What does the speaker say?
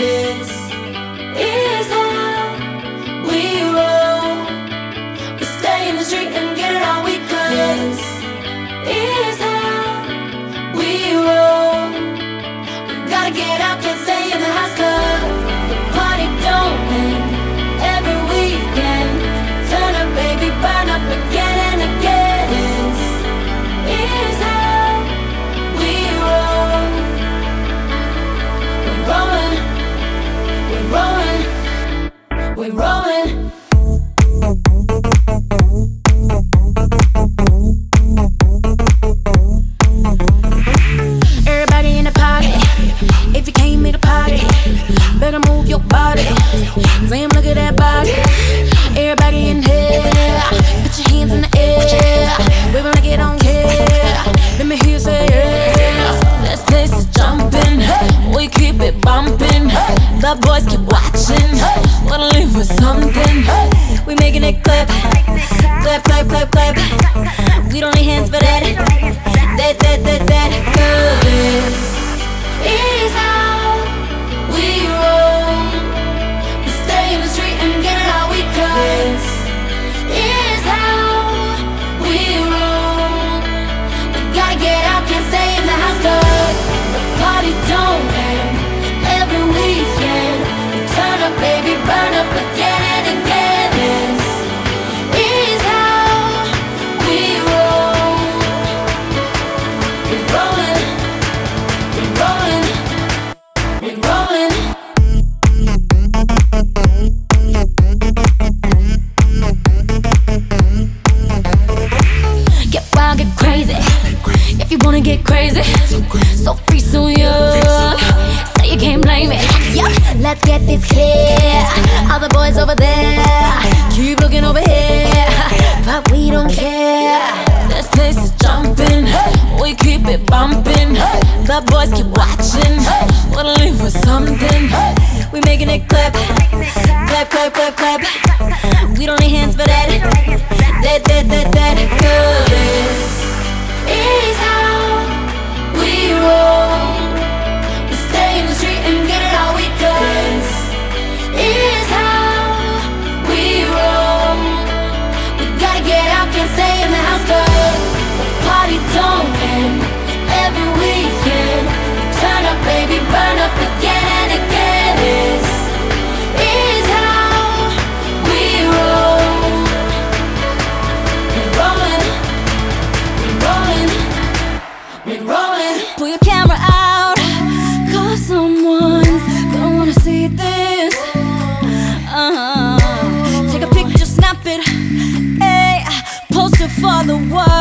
This we're rolling. Everybody in the party. If you came to party, better move your body. Damn, look at that body. Everybody in here, put your hands in the air. We. Let me hear you say yeah. Place jumping. We keep it bumping. The boys keep watching. Wanna leave with something. We making it clap, clap, clap, clap, clap. We don't need hands for. That, wanna get crazy, so free, so young. Say you can't blame it. Yeah, let's get this clear. All the boys over there, keep looking over here, but we don't care. This place is jumping, we keep it bumping. The boys keep watching, wanna leave with something. We making it clap, clap, clap, clap, clap. We don't need hands for that. That, that, that, for the world.